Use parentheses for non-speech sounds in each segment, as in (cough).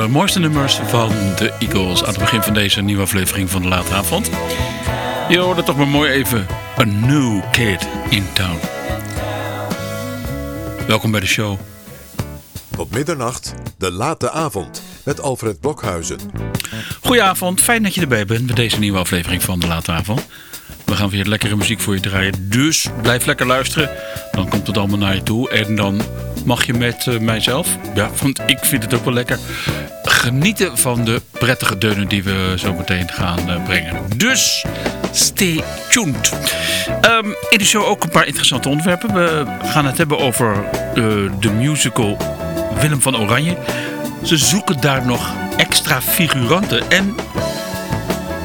Eh, mooiste nummers van de Eagles aan het begin van deze nieuwe aflevering van de late avond. Je hoorde toch maar mooi even A New Kid in Town. Welkom bij de show. Op middernacht, de late avond, met Alfred Blokhuizen. Goedenavond, fijn dat je erbij bent bij deze nieuwe aflevering van de late avond. We gaan weer lekkere muziek voor je draaien, dus blijf lekker luisteren. Dan komt het allemaal naar je toe en dan mag je met eh, mijzelf. Ja, want ik vind het ook wel lekker genieten van de prettige deunen die we zo meteen gaan eh, brengen. Dus stay tuned. Um, in de show ook een paar interessante onderwerpen. We gaan het hebben over eh, de musical Willem van Oranje. Ze zoeken daar nog extra figuranten. En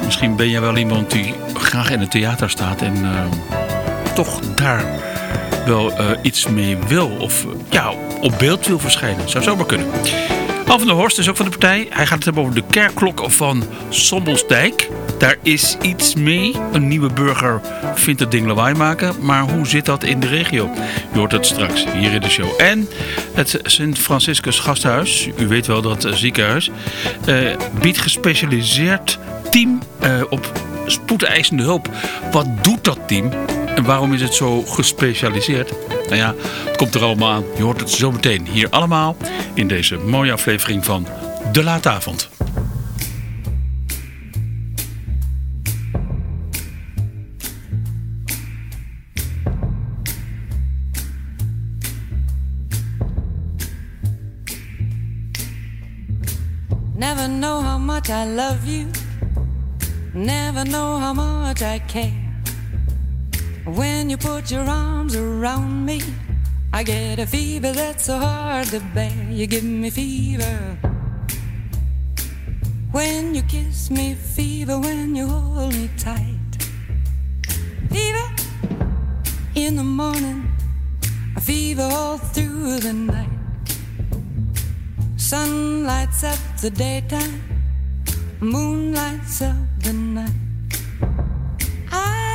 misschien ben jij wel iemand die graag in het theater staat en eh, toch daar wel iets mee wil. Of ja, op beeld wil verschijnen. Zou zomaar kunnen. Al van der Horst is ook van de partij. Hij gaat het hebben over de kerkklok van Sommelsdijk. Daar is iets mee. Een nieuwe burger vindt het ding lawaai maken. Maar hoe zit dat in de regio? Je hoort het straks hier in de show. En het Sint Franciscus Gasthuis, u weet wel dat ziekenhuis, eh, biedt gespecialiseerd team eh, op spoedeisende hulp. Wat doet dat team? En waarom is het zo gespecialiseerd? Nou ja, het komt er allemaal aan. Je hoort het zo meteen hier allemaal in deze mooie aflevering van De Late Avond. Never know how much I love you. Never know how much I care. When you put your arms around me, I get a fever that's so hard to bear. You give me fever. When you kiss me, fever when you hold me tight. Fever in the morning, a fever all through the night. Sun lights up the daytime, moon lights up the night.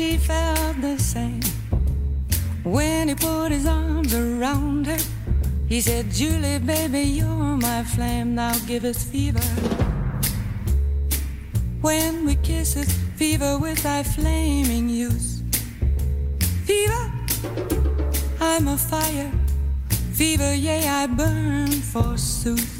she felt the same. When he put his arms around her, he said, Julie, baby, you're my flame, now give us fever. When we kiss it, fever with thy flaming youth. Fever, I'm a fire. Fever, yea, I burn forsooth.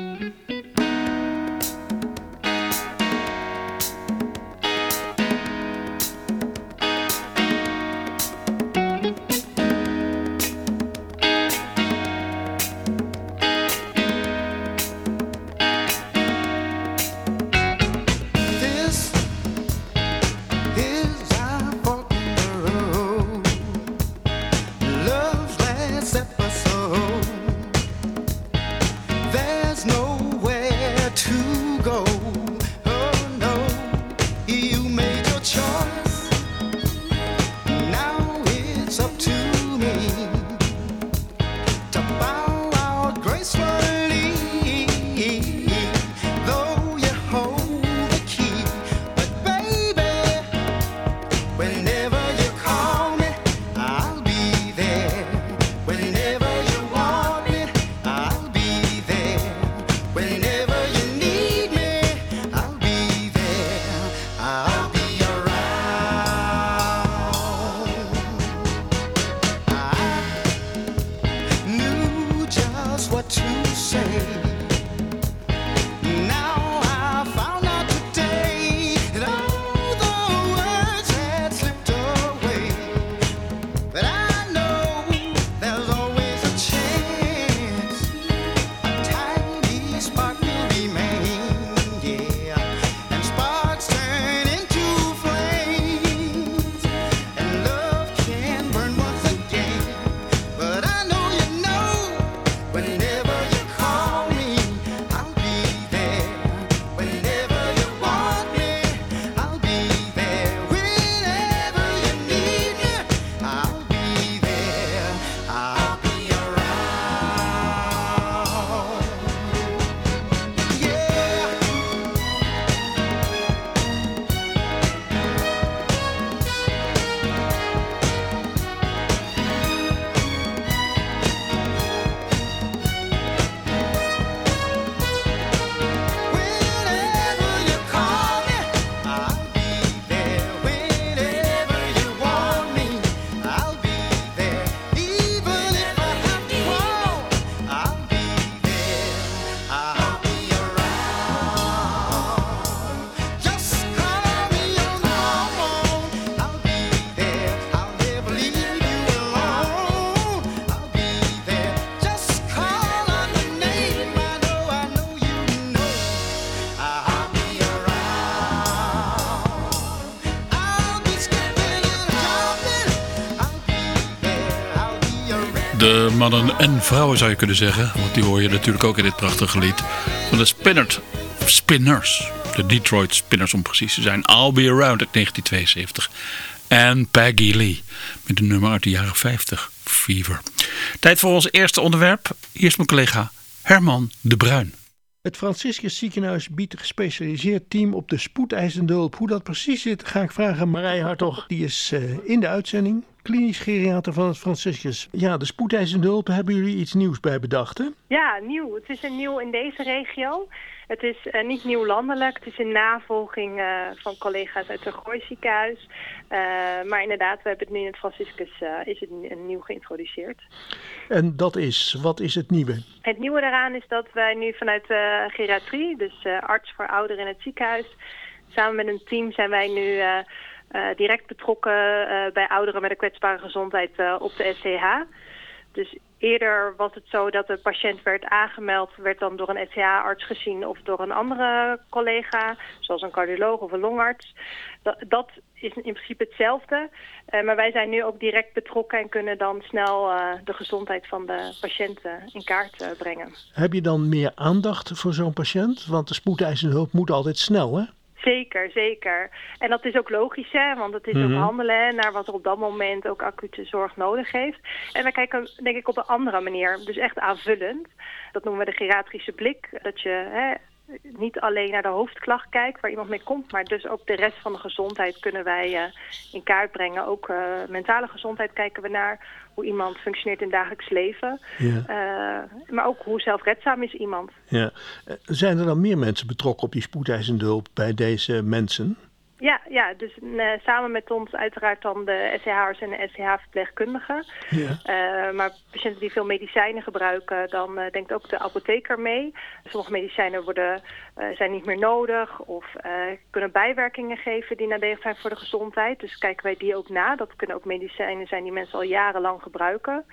Mannen en vrouwen zou je kunnen zeggen. Want die hoor je natuurlijk ook in dit prachtige lied. Van de Spinners. De Detroit Spinners om precies te zijn. I'll Be Around uit 1972. En Peggy Lee. Met een nummer uit de jaren 50. Fever. Tijd voor ons eerste onderwerp. Hier is mijn collega Herman de Bruin. Het Franciscus ziekenhuis biedt een gespecialiseerd team op de spoedeisende hulp. Hoe dat precies zit, ga ik vragen aan Marij Hartog. Die is eh, in de uitzending, klinisch geriater van het Franciscus. Ja, de spoedeisende hulp, hebben jullie iets nieuws bij bedacht, hè? Ja, nieuw. Het is een nieuw in deze regio. Het is eh, niet nieuw landelijk. Het is in navolging eh, van collega's uit het Gooi ziekenhuis. Eh, maar inderdaad, we hebben het nu in het Franciscus is het nieuw geïntroduceerd. En dat is, wat is het nieuwe? Het nieuwe daaraan is dat wij nu vanuit geriatrie, dus arts voor ouderen in het ziekenhuis, samen met een team zijn wij nu direct betrokken eh, bij ouderen met een kwetsbare gezondheid eh, op de SCH. Dus eerder was het zo dat de patiënt werd aangemeld, werd dan door een SCH-arts gezien of door een andere collega, zoals een cardioloog of een longarts. Dat, is in principe hetzelfde, eh, maar wij zijn nu ook direct betrokken en kunnen dan snel eh, de gezondheid van de patiënten in kaart eh, brengen. Heb je dan meer aandacht voor zo'n patiënt? Want de spoedeisende hulp moet altijd snel, hè? Zeker, zeker. En dat is ook logisch, hè, want het is ook handelen hè, naar wat er op dat moment ook acute zorg nodig heeft. En wij kijken denk ik op een andere manier, dus echt aanvullend. Dat noemen we de geriatrische blik. Dat je hè, niet alleen naar de hoofdklacht kijkt waar iemand mee komt, maar dus ook de rest van de gezondheid kunnen wij eh, in kaart brengen. Ook eh, mentale gezondheid kijken we naar, hoe iemand functioneert in het dagelijks leven. Ja. Eh, maar ook hoe zelfredzaam is iemand. ja. Zijn er dan meer mensen betrokken op die spoedeisende hulp bij deze mensen? Ja, ja dus eh, samen met ons uiteraard dan de SCH'ers en de SCH-verpleegkundigen. Ja. Eh, maar patiënten die veel medicijnen gebruiken, dan eh, denkt ook de apotheker mee. Sommige medicijnen worden, zijn niet meer nodig of kunnen bijwerkingen geven die nadelig zijn voor de gezondheid. Dus kijken wij die ook na. Dat kunnen ook medicijnen zijn die mensen al jarenlang gebruiken.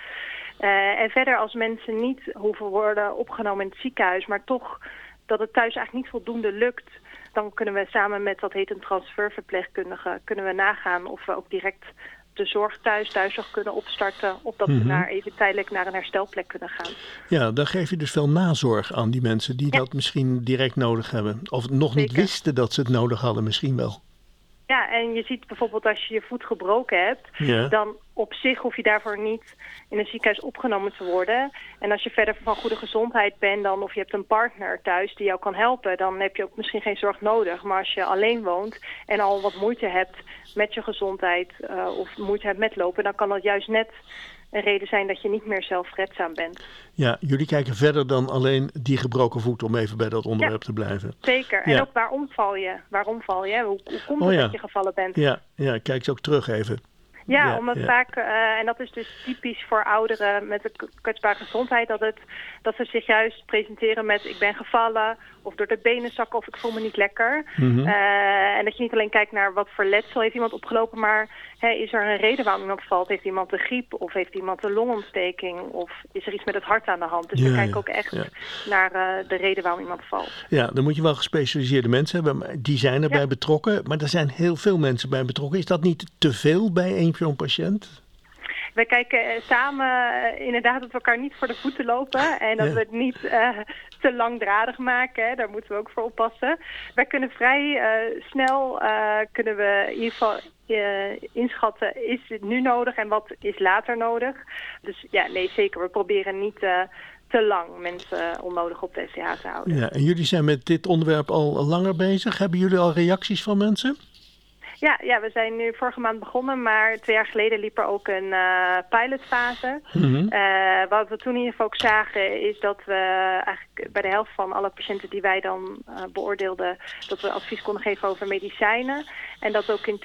En verder als mensen niet hoeven worden opgenomen in het ziekenhuis, maar toch dat het thuis eigenlijk niet voldoende lukt, dan kunnen we samen met wat heet een transferverpleegkundige, kunnen we nagaan of we ook direct de zorg thuis, thuiszorg kunnen opstarten, of dat we naar, even tijdelijk naar een herstelplek kunnen gaan. Ja, dan geef je dus veel nazorg aan die mensen die Ja. dat misschien direct nodig hebben. Of nog niet wisten dat ze het nodig hadden, misschien wel. Ja, en je ziet bijvoorbeeld als je je voet gebroken hebt, Ja. dan op zich hoef je daarvoor niet in een ziekenhuis opgenomen te worden. En als je verder van goede gezondheid bent dan, of je hebt een partner thuis die jou kan helpen, dan heb je ook misschien geen zorg nodig. Maar als je alleen woont en al wat moeite hebt met je gezondheid eh, of moeite hebt met lopen, dan kan dat juist net een reden zijn dat je niet meer zelfredzaam bent. Ja, jullie kijken verder dan alleen die gebroken voet, om even bij dat onderwerp te blijven. Zeker. En ook waarom val je? Waarom val je? Hoe, hoe komt Oh het ja. dat je gevallen bent? Ja, ja, kijk eens ook terug even. Ja, Ja, omdat ja. vaak, eh, en dat is dus typisch voor ouderen met een kwetsbare gezondheid, dat, het, dat ze zich juist presenteren met ik ben gevallen of door de benen zakken of ik voel me niet lekker. Mhm. Eh, en dat je niet alleen kijkt naar wat voor letsel heeft iemand opgelopen, maar hè, is er een reden waarom iemand valt? Heeft iemand de griep of heeft iemand een longontsteking of is er iets met het hart aan de hand? Dus Ja, we kijken ja, ook echt ja. naar eh, de reden waarom iemand valt. Ja, dan moet je wel gespecialiseerde mensen hebben, maar die zijn erbij betrokken. Maar er zijn heel veel mensen bij betrokken. Is dat niet te veel bij één zo'n patiënt? We kijken eh, samen inderdaad dat we elkaar niet voor de voeten lopen. En dat Ja. we het niet te langdradig maken. Hè. Daar moeten we ook voor oppassen. Wij kunnen vrij eh, snel eh, kunnen we in ieder geval eh, inschatten, is het nu nodig en wat is later nodig. Dus ja, nee zeker. We proberen niet te lang mensen onnodig op de SCH te houden. Ja, en jullie zijn met dit onderwerp al langer bezig. Hebben jullie al reacties van mensen? Ja, ja, we zijn nu vorige maand begonnen, maar twee jaar geleden liep er ook een eh, pilotfase. Eh, wat we toen in ieder geval ook zagen is dat we eigenlijk bij de helft van alle patiënten die wij dan eh, beoordeelden, dat we advies konden geven over medicijnen. En dat ook in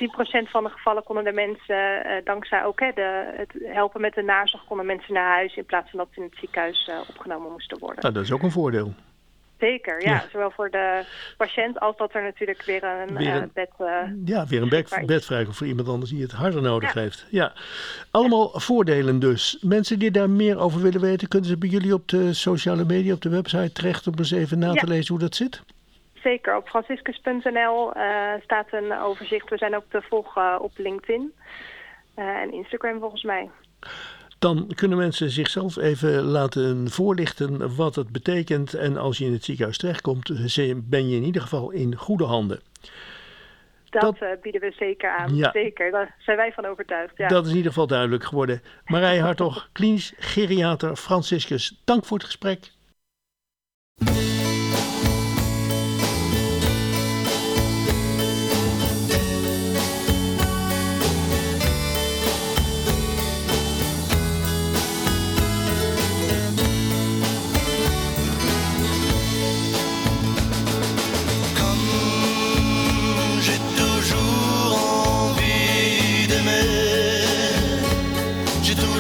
10% van de gevallen konden de mensen, dankzij ook hè, de, het helpen met de nazorg, konden mensen naar huis in plaats van dat ze in het ziekenhuis opgenomen moesten worden. Nou, dat is ook een voordeel. Zeker, ja. Ja. Zowel voor de patiënt als dat er natuurlijk weer een, Weer eh, een- bed... eh, Ja, weer een bed, bed vrij voor iemand anders die het harder nodig Ja. heeft. Ja, allemaal voordelen dus. Mensen die daar meer over willen weten, kunnen ze bij jullie op de sociale media, op de website terecht om eens even na te lezen hoe dat zit? Zeker, op franciscus.nl eh, staat een overzicht. We zijn ook te volgen op LinkedIn en Instagram volgens mij. Dan kunnen mensen zichzelf even laten voorlichten wat het betekent. En als je in het ziekenhuis terechtkomt, ben je in ieder geval in goede handen. Dat, eh, bieden we zeker aan. Zeker, daar zijn wij van overtuigd. Ja. Dat is in ieder geval duidelijk geworden. Marije Hartog, (laughs) klinisch geriater Franciscus, dank voor het gesprek.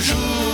toujours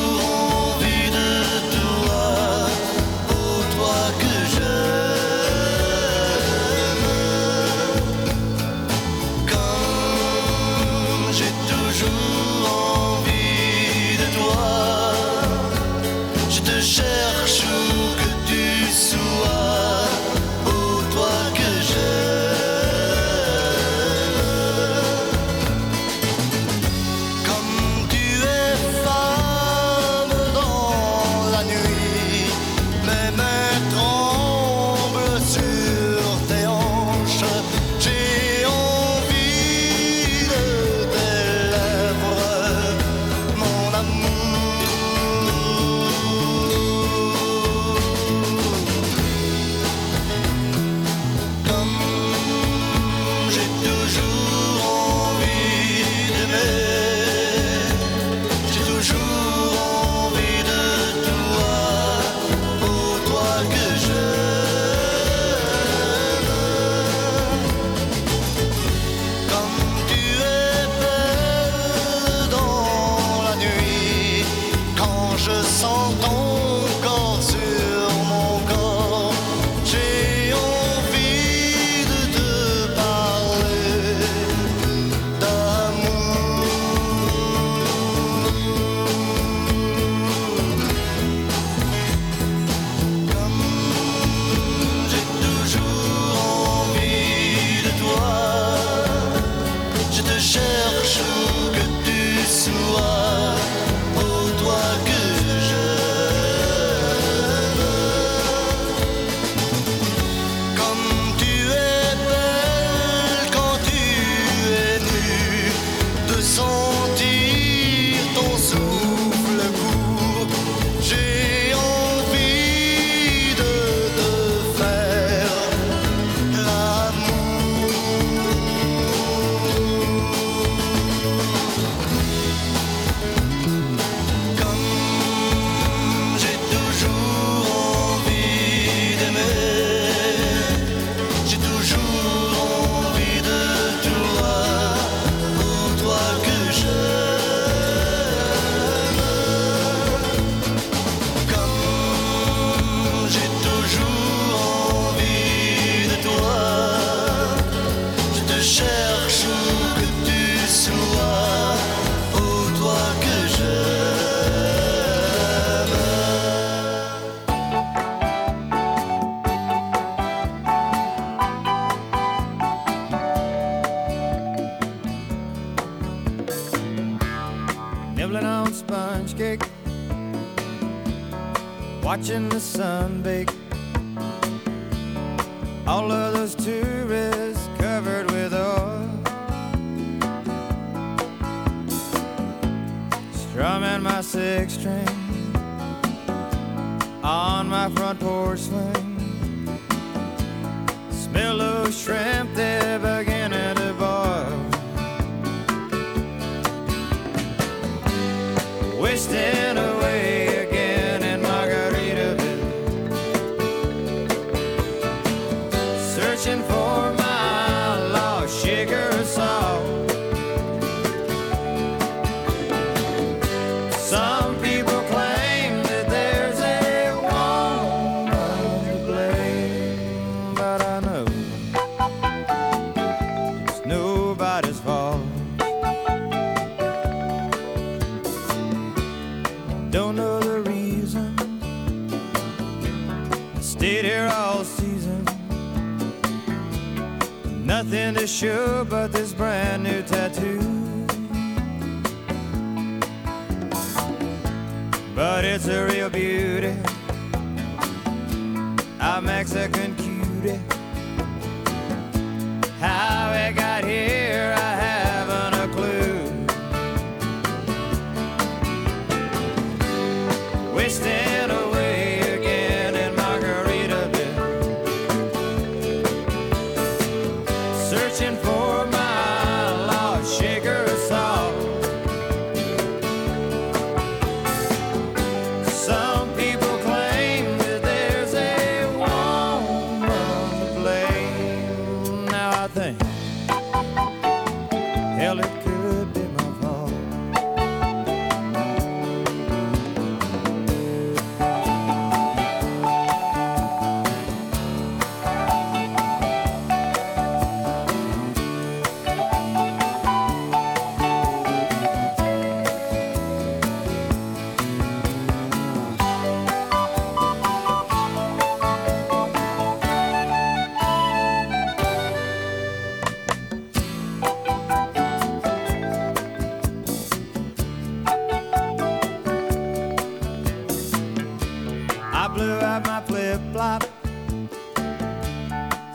flip flop,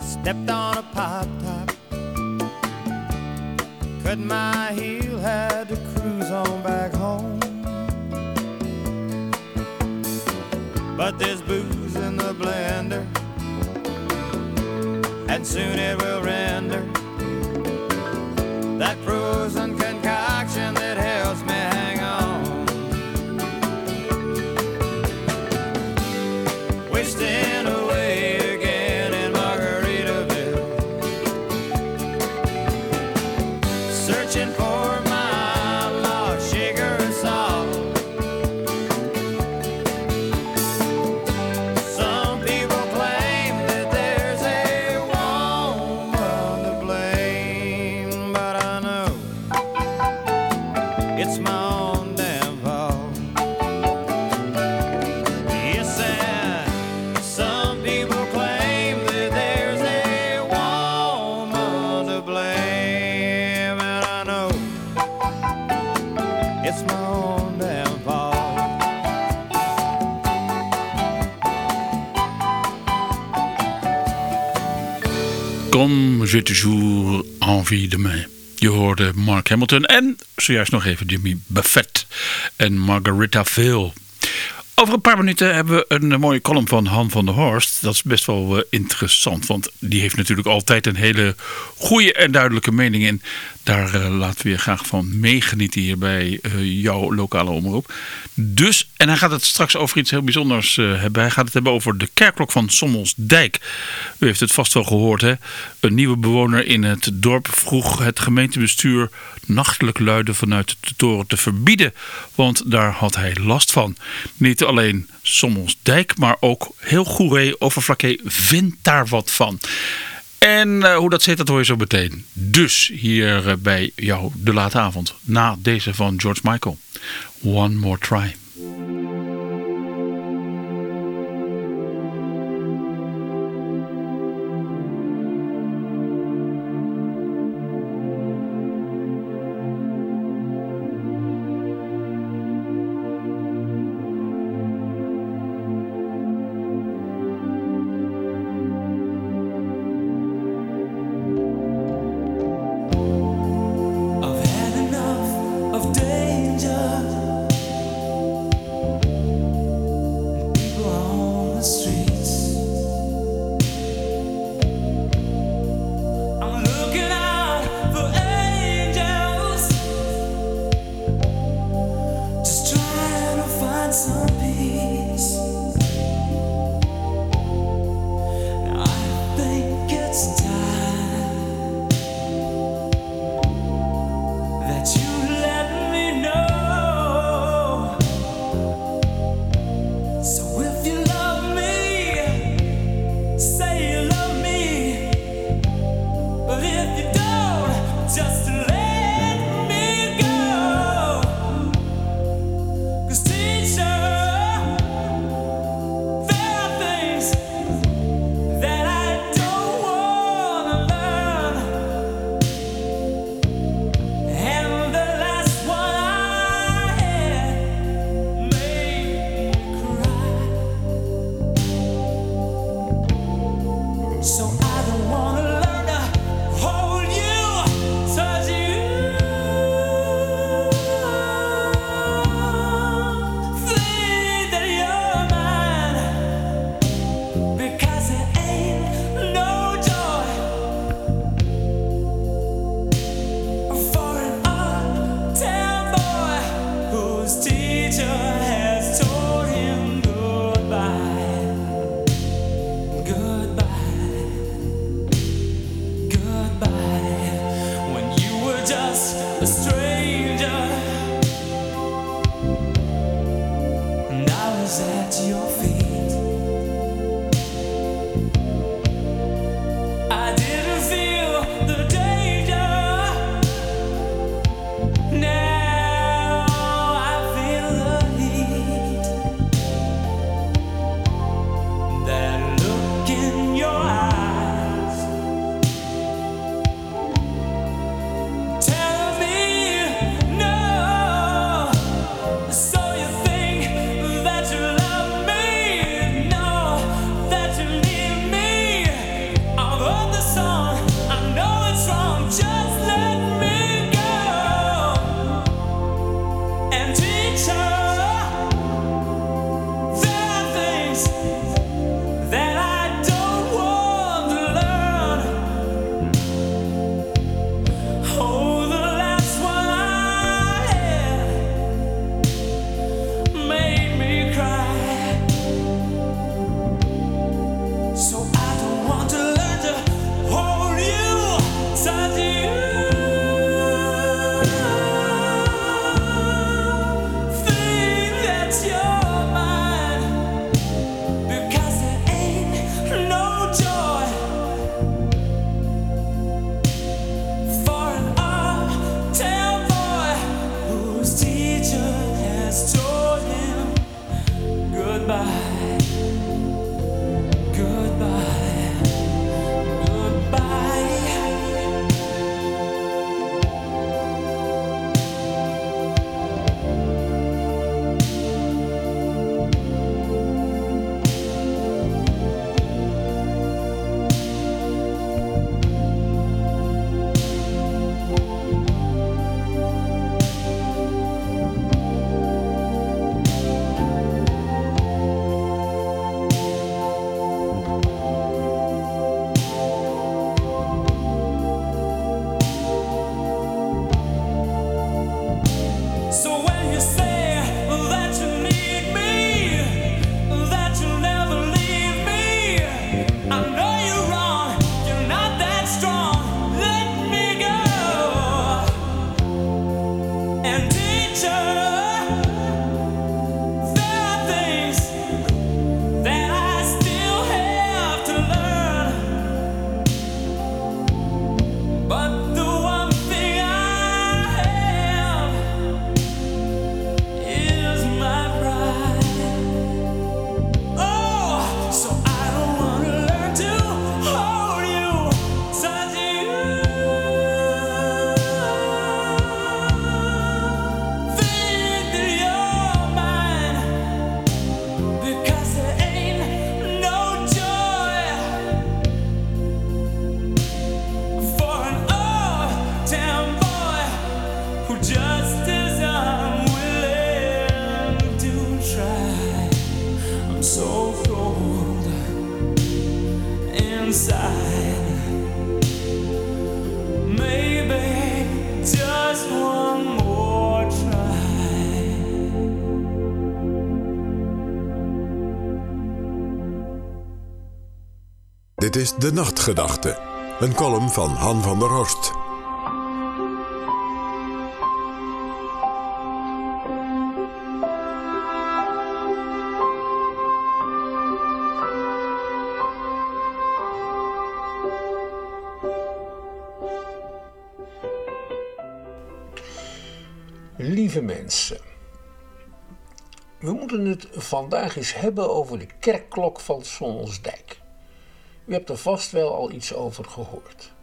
stepped on a pop top, cut my heel, had to cruise on back home. But there's booze in the blender, and soon it will render. That frozen J'ai toujours envie de me. Je hoorde Mark Hamilton en zojuist nog even Jimmy Buffett en Margarita Phil. Over een paar minuten hebben we een mooie column van Han van der Horst. Dat is best wel eh, interessant, want die heeft natuurlijk altijd een hele goede en duidelijke mening in. Daar eh, laten we je graag van meegenieten hier bij eh, jouw lokale omroep. Dus, en hij gaat het straks over iets heel bijzonders eh, hebben. Hij gaat het hebben over de kerkklok van Sommelsdijk. U heeft het vast wel gehoord, hè? Een nieuwe bewoner in het dorp vroeg het gemeentebestuur nachtelijk luiden vanuit de toren te verbieden. Want daar had hij last van. Niet alleen Sommelsdijk, maar ook heel Goeree, Overflakkee vindt daar wat van. En eh, hoe dat zit, dat hoor je zo meteen. Dus hier eh, bij jou de late avond. Na deze van George Michael. One more try. De Nachtgedachte, een column van Han van der Horst. Lieve mensen, we moeten het vandaag eens hebben over de kerkklok van Sommelsdijk. U hebt er vast wel al iets over gehoord.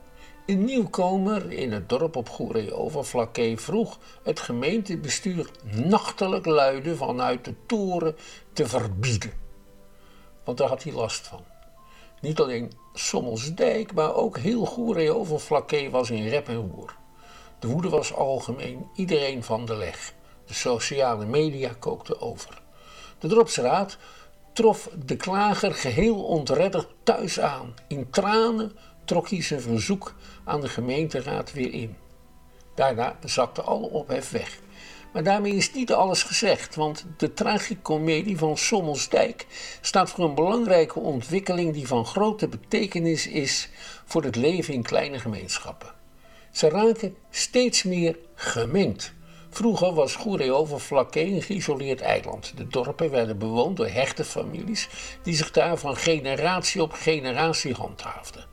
Een nieuwkomer in het dorp op Goeree Overflakkee vroeg het gemeentebestuur nachtelijk luiden vanuit de toren te verbieden. Want daar had hij last van. Niet alleen Sommelsdijk, maar ook heel Goeree Overflakkee was in rep en roer. De woede was algemeen, iedereen van de leg. De sociale media kookten over. De dorpsraad trof de klager geheel ontredderd thuis aan. In tranen trok hij zijn verzoek aan de gemeenteraad weer in. Daarna zakte alle ophef weg. Maar daarmee is niet alles gezegd, want de tragicomedie van Sommelsdijk staat voor een belangrijke ontwikkeling die van grote betekenis is voor het leven in kleine gemeenschappen. Ze raken steeds meer gemengd. Vroeger was Goeree-Overflakkee een geïsoleerd eiland. De dorpen werden bewoond door hechte families die zich daar van generatie op generatie handhaafden.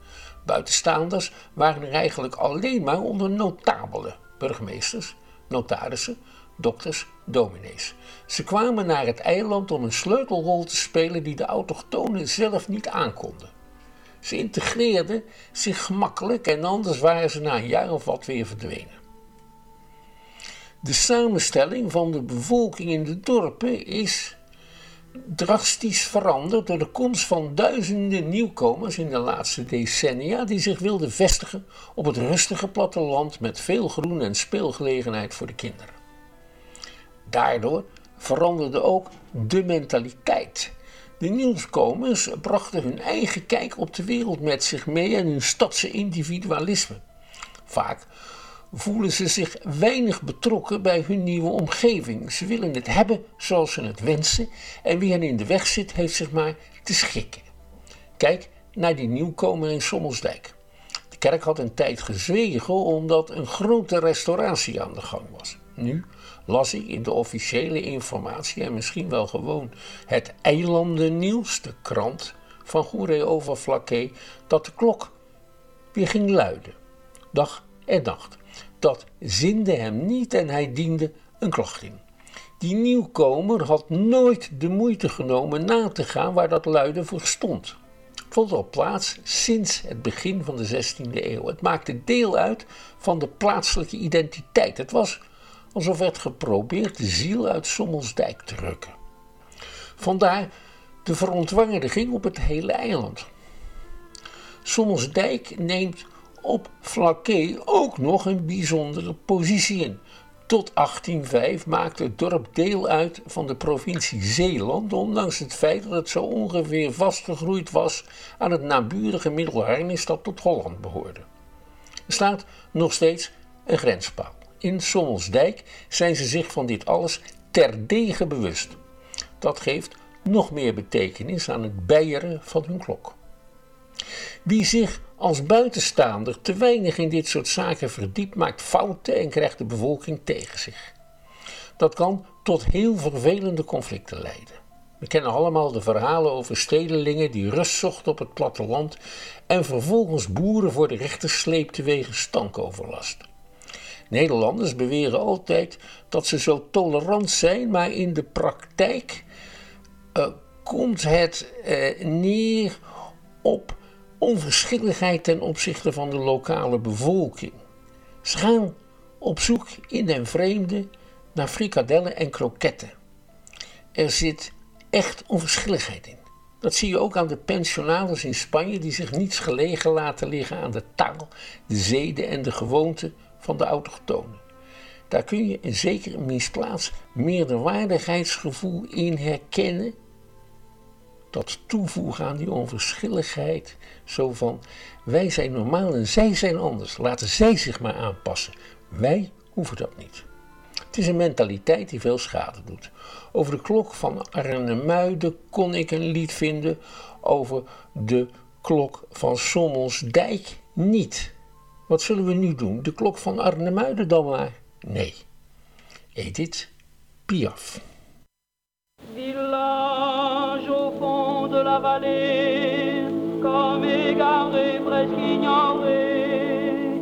Buitenstaanders waren er eigenlijk alleen maar onder notabelen, burgemeesters, notarissen, dokters, dominees. Ze kwamen naar het eiland om een sleutelrol te spelen die de autochtonen zelf niet aankonden. Ze integreerden zich gemakkelijk en anders waren ze na een jaar of wat weer verdwenen. De samenstelling van de bevolking in de dorpen is drastisch veranderd door de komst van duizenden nieuwkomers in de laatste decennia die zich wilden vestigen op het rustige platteland met veel groen en speelgelegenheid voor de kinderen. Daardoor veranderde ook de mentaliteit. De nieuwkomers brachten hun eigen kijk op de wereld met zich mee en hun stadse individualisme. Vaak voelen ze zich weinig betrokken bij hun nieuwe omgeving. Ze willen het hebben zoals ze het wensen en wie hen in de weg zit, heeft zich maar te schikken. Kijk naar die nieuwkomer in Sommelsdijk. De kerk had een tijd gezwegen omdat een grote restauratie aan de gang was. Nu las ik in de officiële informatie en misschien wel gewoon het Eilandennieuws, de krant van Goeree Overflakkee, dat de klok weer ging luiden. Dag en nacht. Dat zinde hem niet en hij diende een klacht in. Die nieuwkomer had nooit de moeite genomen na te gaan waar dat luiden voor stond. Het vond al plaats sinds het begin van de 16e eeuw. Het maakte deel uit van de plaatselijke identiteit. Het was alsof werd geprobeerd de ziel uit Sommelsdijk te rukken. Vandaar de verontwaardiging op het hele eiland. Sommelsdijk neemt op Flaké ook nog een bijzondere positie in. Tot 1805 maakte het dorp deel uit van de provincie Zeeland, ondanks het feit dat het zo ongeveer vastgegroeid was aan het naburige Middelharnis dat tot Holland behoorde. Er staat nog steeds een grenspaal. In Sommelsdijk zijn ze zich van dit alles terdege bewust. Dat geeft nog meer betekenis aan het bijeren van hun klok. Wie zich als buitenstaander te weinig in dit soort zaken verdiept, maakt fouten en krijgt de bevolking tegen zich. Dat kan tot heel vervelende conflicten leiden. We kennen allemaal de verhalen over stedelingen die rust zochten op het platteland en vervolgens boeren voor de rechter sleepten wegens stankoverlast. Nederlanders beweren altijd dat ze zo tolerant zijn, maar in de praktijk uh, komt het uh, neer op onverschilligheid ten opzichte van de lokale bevolking. Ze gaan op zoek in den vreemde naar frikadellen en kroketten. Er zit echt onverschilligheid in. Dat zie je ook aan de pensionades in Spanje die zich niets gelegen laten liggen aan de taal, de zeden en de gewoonten van de autochtonen. Daar kun je een zeker misplaatst meerderwaardigheidsgevoel in herkennen. Dat toevoegen aan die onverschilligheid, zo van wij zijn normaal en zij zijn anders. Laten zij zich maar aanpassen. Wij hoeven dat niet. Het is een mentaliteit die veel schade doet. Over de klok van Arnhemuiden kon ik een lied vinden. Over de klok van Sommelsdijk niet. Wat zullen we nu doen? De klok van Arnhemuiden dan maar? Nee. Edith Piaf. Fond de la vallée, comme égaré, presque ignoré.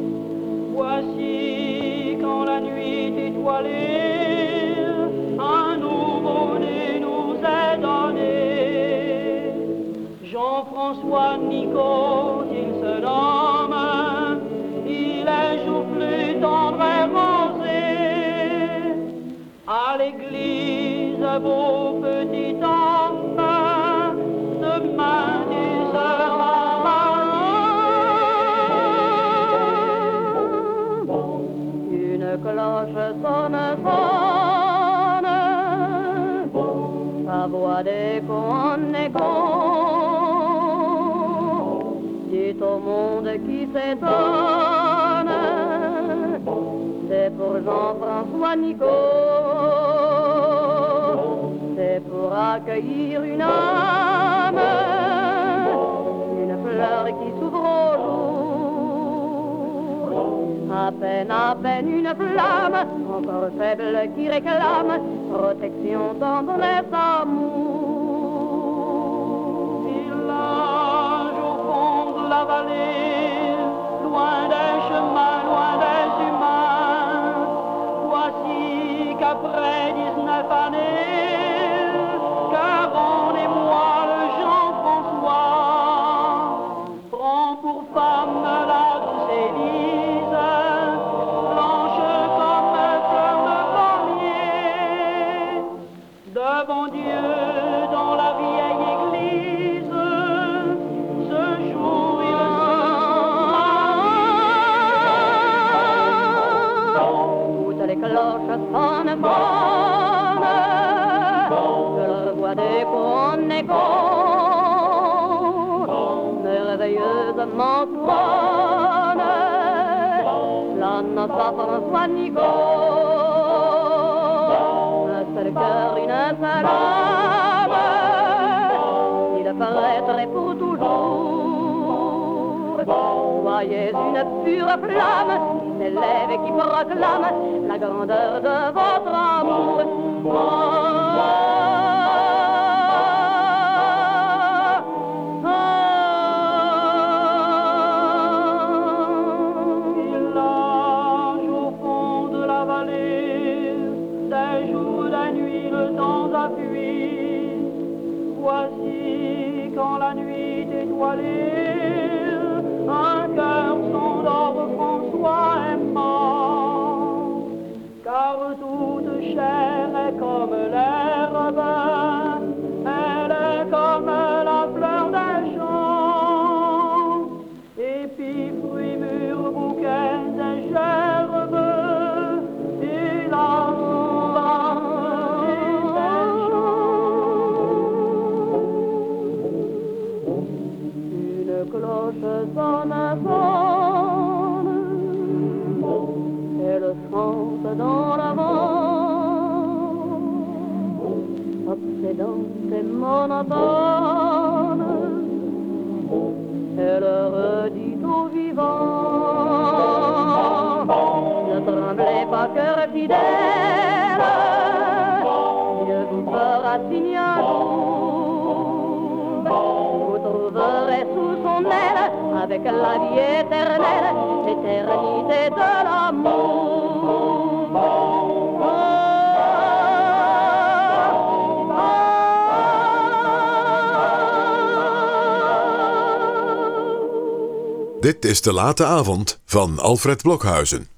Voici quand la nuit étoilée, un nouveau-né nous est donné. Jean-François Nico, C'est pour Jean-François Nico. C'est pour accueillir une âme. Une fleur qui s'ouvre au jour. À peine, à peine une flamme, encore faible qui réclame protection, tendresse, amour. Dit is de late avond van Alfred Blokhuizen.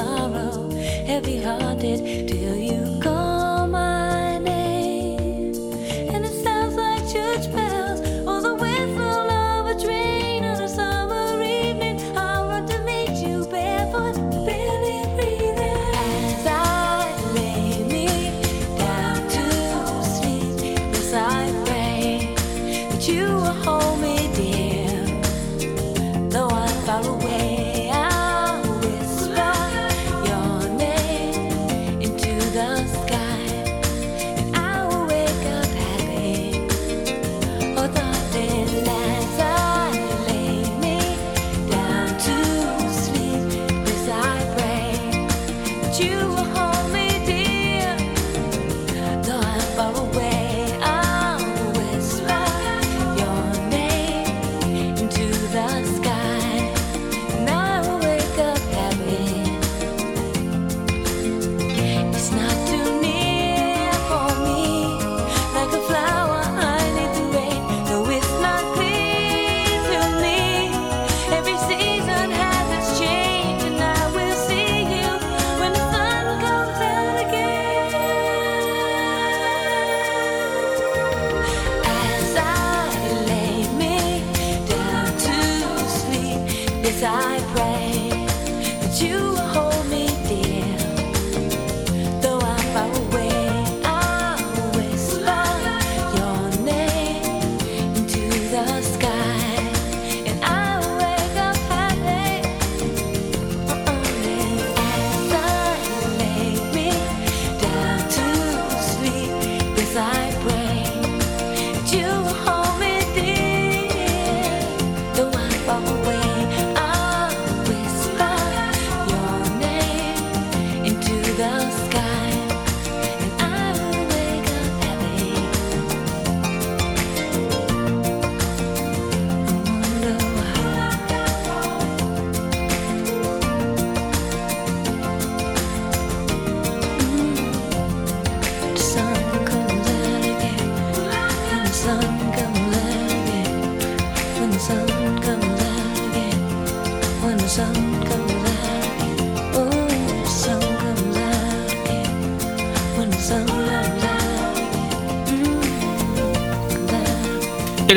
sorrow, heavy hearted.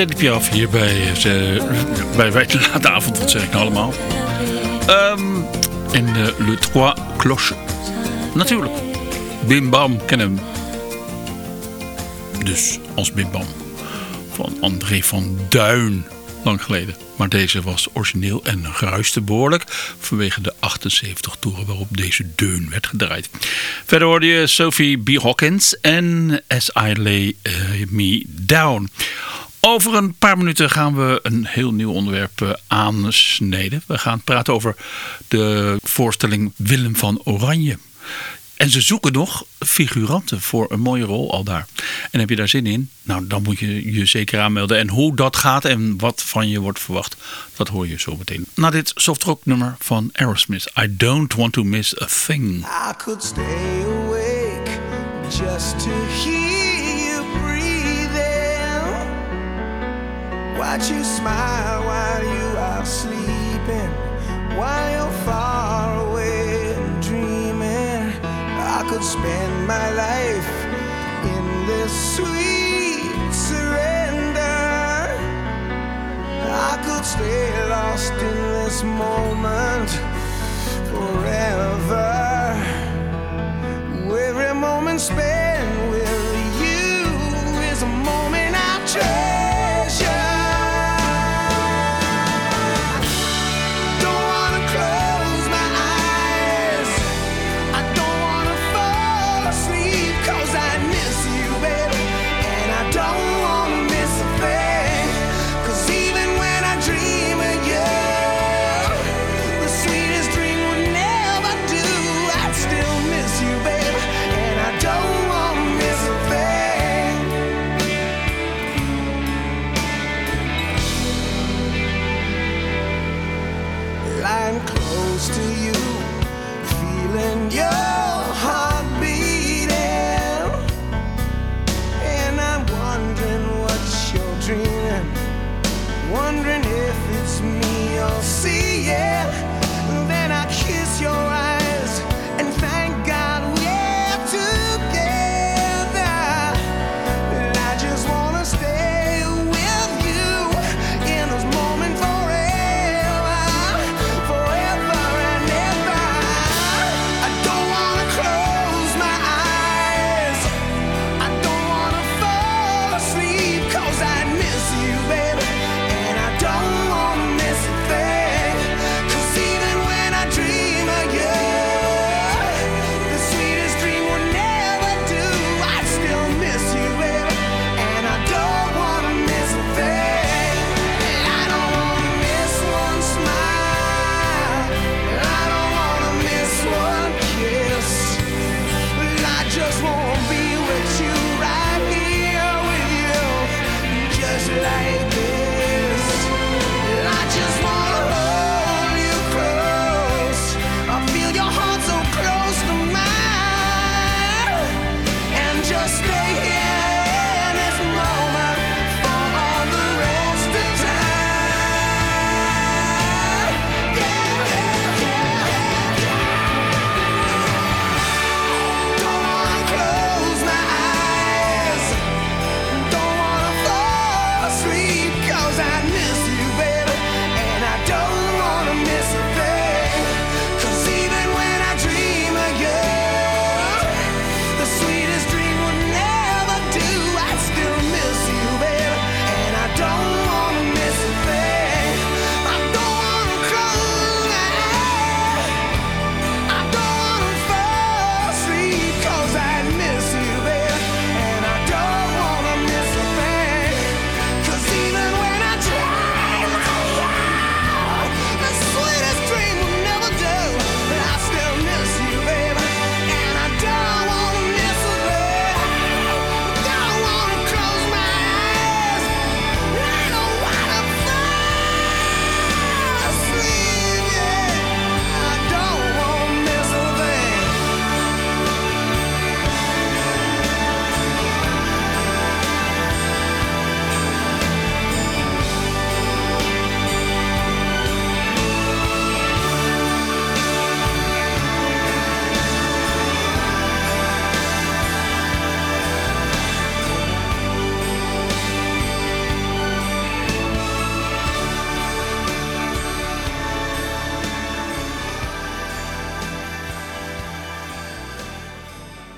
Edith Piaf hier bij, ze- bij Wij de Late Avond, wat zeg ik nou allemaal? Ehm en eh, Le Trois Cloches. Natuurlijk. Bim Bam, ken hem. Dus als Bim Bam. Van André van Duin. Lang geleden. Maar deze was origineel en geruiste behoorlijk. Vanwege de 78 toeren waarop deze deun werd gedraaid. Verder hoorde je Sophie B. Hawkins en As I Lay eh, Me Down. Over een paar minuten gaan we een heel nieuw onderwerp eh, aansnijden. We gaan praten over de voorstelling Willem van Oranje. En ze zoeken nog figuranten voor een mooie rol al daar. En heb je daar zin in? Nou, dan moet je je zeker aanmelden. En hoe dat gaat en wat van je wordt verwacht, dat hoor je zo meteen. Na dit softrock nummer van Aerosmith. I don't want to miss a thing. I could stay awake just to hear Watch you smile while you are sleeping, while you're far away and dreaming. I could spend my life in this sweet surrender. I could stay lost in this moment forever. Every moment spent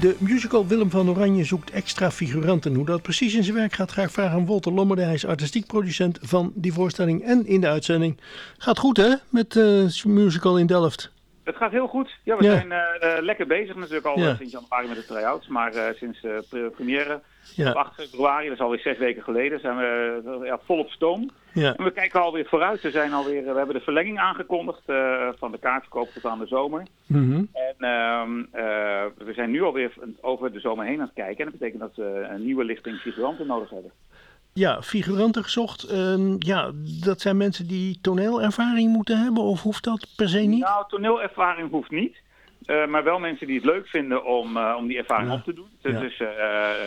De musical Willem van Oranje zoekt extra figuranten. Hoe dat precies in zijn werk gaat, ga ik vragen aan Walter Lommerde. Hij is artistiek producent van die voorstelling en in de uitzending. Gaat goed hè, met de musical in Delft? Het gaat heel goed. Ja, we Ja. zijn eh, eh, lekker bezig natuurlijk al Ja. sinds januari met de try-outs. Maar sinds de pre- première Ja. op 8 februari, dat is alweer zes weken geleden, zijn we eh, ja, vol op stoom. Ja. En we kijken alweer vooruit. We, zijn alweer, we hebben de verlenging aangekondigd eh, van de kaartverkoop tot aan de zomer. Mhm. En ehm, eh, we zijn nu alweer over de zomer heen aan het kijken. En dat betekent dat we een nieuwe lichting figuranten nodig hebben. Ja, figuranten gezocht. Ehm, ja, dat zijn mensen die toneelervaring moeten hebben of hoeft dat per se niet? Nou, toneelervaring hoeft niet. Eh, maar wel mensen die het leuk vinden om, eh, om die ervaring Ja. op te doen. Dus, Ja. dus, eh,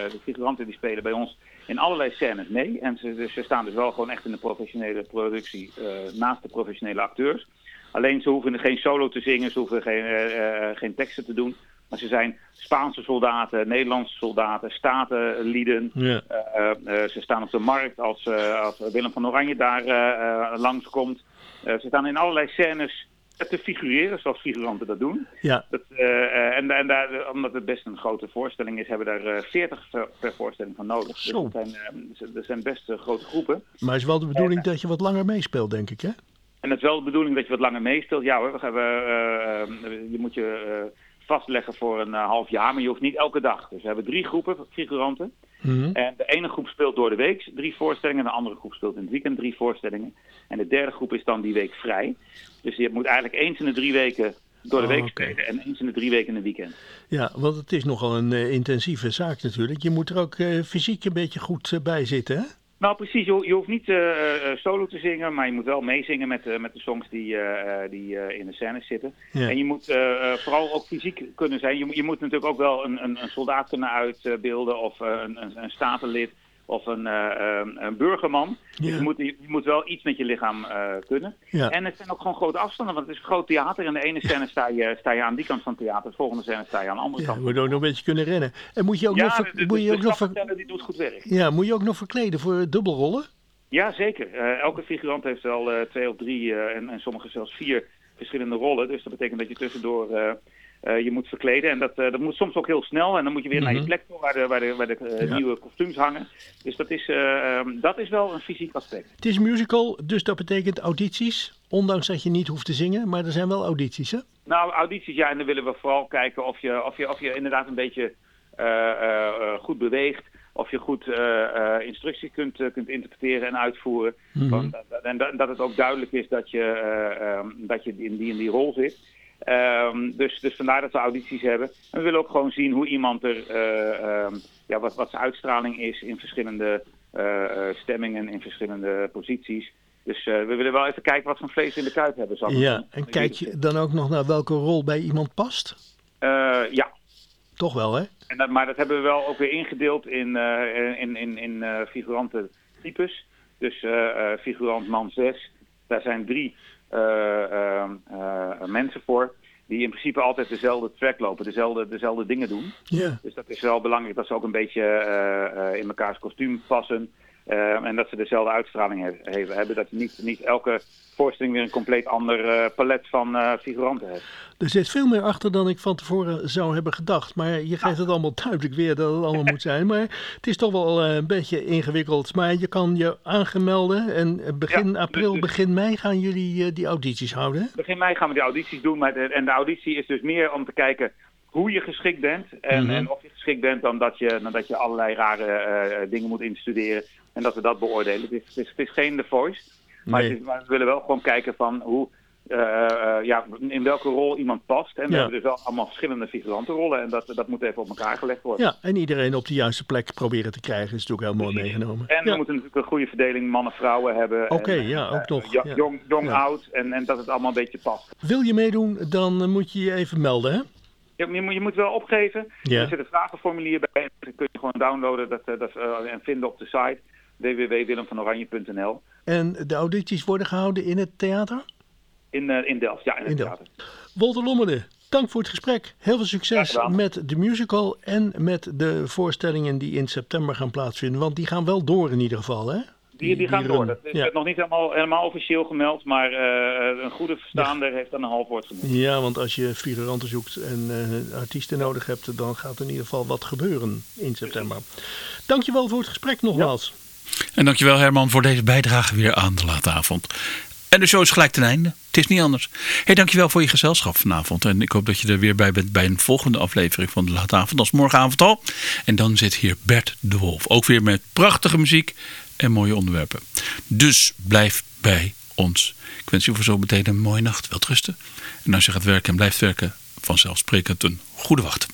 eh, de figuranten die spelen bij ons in allerlei scènes mee. En ze, dus ze staan dus wel gewoon echt in de professionele productie eh, naast de professionele acteurs. Alleen ze hoeven geen solo te zingen, ze hoeven geen, eh, eh, geen teksten te doen. Maar ze zijn Spaanse soldaten, Nederlandse soldaten, statenlieden. Ja. Ze staan op de markt als, als Willem van Oranje daar langskomt. Ze staan in allerlei scènes te figureren, zoals figuranten dat doen. Ja. Dat, eh, eh, en en daar, omdat het best een grote voorstelling is, hebben we daar eh, 40 per, per voorstelling van nodig. Dus Zo. dat zijn, dat zijn best grote groepen. Maar het is wel de bedoeling dat je wat langer meespeelt, denk ik hè? En het is wel de bedoeling dat je wat langer meespeelt. Ja hoor, we hebben, je moet je vastleggen voor een half jaar, maar je hoeft niet elke dag. Dus we hebben drie groepen figuranten. Mhm. En de ene groep speelt door de week drie voorstellingen. De andere groep speelt in het weekend drie voorstellingen. En de derde groep is dan die week vrij. Dus je moet eigenlijk eens in de drie weken door de Oh, week spelen. En eens in de drie weken in het weekend. Ja, want het is nogal een eh, intensieve zaak natuurlijk. Je moet er ook eh, fysiek een beetje goed eh, bij zitten hè? Nou, precies. Je, ho- je hoeft niet solo te zingen, maar je moet wel meezingen met, met de songs die, die in de scènes zitten. Ja. En je moet vooral ook fysiek kunnen zijn. Je, moet- je moet natuurlijk ook wel een, een, een soldaat kunnen uitbeelden of een, een, een statenlid of een, eh, eh, een burgerman. Dus je, moet, je, moet wel iets met je lichaam eh, kunnen. Ja. En het zijn ook gewoon grote afstanden, want het is een groot theater. In de ene scène sta je, sta je aan die kant van het theater, de volgende scène sta je aan de andere Ja, kant. je moet ook nog een beetje kunnen rennen. En moet je ook nog, de, de, moet je ook nog ver- stapverteller die doet goed werk. ja, moet je ook nog verkleden voor dubbelrollen? Ja, zeker. Eh, elke figurant heeft wel twee of drie en, en sommige zelfs vier verschillende rollen. Dus dat betekent dat je tussendoor eh, je moet verkleden. En dat, eh, dat moet soms ook heel snel. En dan moet je weer naar je Mhm. plek toe waar de, waar de, waar de eh, Ja. nieuwe kostuums hangen. Dus dat is, eh, ehm, dat is wel een fysiek aspect. Het is een musical, dus dat betekent audities. Ondanks dat je niet hoeft te zingen, maar er zijn wel audities hè? Nou, audities, ja, en dan willen we vooral kijken of je, of je, of je inderdaad een beetje eh, eh, eh, goed beweegt. Of je goed eh, eh, instructies kunt, kunt interpreteren en uitvoeren. Mhm. Want dat- en dat, dat het ook duidelijk is dat je, eh, ehm, dat je in die in die rol zit. Ehm, dus, dus vandaar dat we audities hebben. En we willen ook gewoon zien hoe iemand er, eh, ehm, ja, wat, wat zijn uitstraling is in verschillende eh, eh, stemmingen, in verschillende posities. Dus we willen wel even kijken wat voor vlees in de kuip hebben. zal Ja, en kijk je dan ook nog naar welke rol bij iemand past? Ja, Toch wel hè? En dat, maar dat hebben we wel ook weer ingedeeld in, eh in, in, in figurante types. Dus figurant man 6, daar zijn drie mensen voor. Die in principe altijd dezelfde track lopen, dezelfde, dezelfde dingen doen. Dus dat is wel belangrijk dat ze ook een beetje eh, eh, in mekaars kostuum passen. Eh, en dat ze dezelfde uitstraling he- he- hebben. Dat je niet, niet elke voorstelling weer een compleet ander eh, palet van eh, figuranten hebt. Er zit veel meer achter dan ik van tevoren zou hebben gedacht. Maar je geeft het allemaal duidelijk weer dat het allemaal moet zijn. Maar het is toch wel eh, een beetje ingewikkeld. Maar je kan je aangemelden. En begin Ja, april, dus- begin mei gaan jullie die audities houden. hè? Begin mei gaan we die audities doen. Maar de, en de auditie is dus meer om te kijken hoe je geschikt bent. En, Mhm. en of je geschikt bent dan dat je, dan dat je allerlei rare dingen moet instuderen. En dat we dat beoordelen. Het is, het is, het is geen The Voice. Maar, Nee. het is- maar we willen wel gewoon kijken van hoe, eh, eh, ja, in welke rol iemand past. En we Ja. hebben dus wel allemaal verschillende figurantenrollen. En dat, dat moet even op elkaar gelegd worden. Ja, en iedereen op de juiste plek proberen te krijgen is natuurlijk heel mooi meegenomen. En we moeten natuurlijk een goede verdeling mannen-vrouwen hebben. Oké, ja, eh, ook nog, ja. Jong, jong oud. En, en dat het allemaal een beetje past. Wil je meedoen, dan moet je je even melden. Hè? Je, moet, je moet wel opgeven. Ja. Er zit een vragenformulier bij. Dat kun je gewoon downloaden dat, dat, en vinden op de site www.willemvanoranje.nl En de audities worden gehouden in het theater? in, eh, in Delft. Ja, in het theater. Walter Lommerde, dank voor het gesprek. Heel veel succes met de musical en met de voorstellingen die in september gaan plaatsvinden. Want die gaan wel door in ieder geval, hè? Die, die gaan door. Dat is Ja. nog niet helemaal, helemaal officieel gemeld, maar eh, een goede verstaander heeft dan een half woord genoemd. Ja, want als je figuranten zoekt en eh, artiesten nodig hebt, dan gaat er in ieder geval wat gebeuren in september. Dankjewel voor het gesprek nogmaals. En dankjewel Herman voor deze bijdrage weer aan de late avond. En de show is gelijk ten einde. Het is niet anders. Hey, dankjewel voor je gezelschap vanavond. En ik hoop dat je er weer bij bent bij een volgende aflevering van de late avond. Is morgenavond al. En dan zit hier Bert de Wolf. Ook weer met prachtige muziek en mooie onderwerpen. Dus blijf bij ons. Ik wens je voor zo meteen een mooie nacht. Wel rusten. En als je gaat werken en blijft werken, vanzelfsprekend een goede wacht.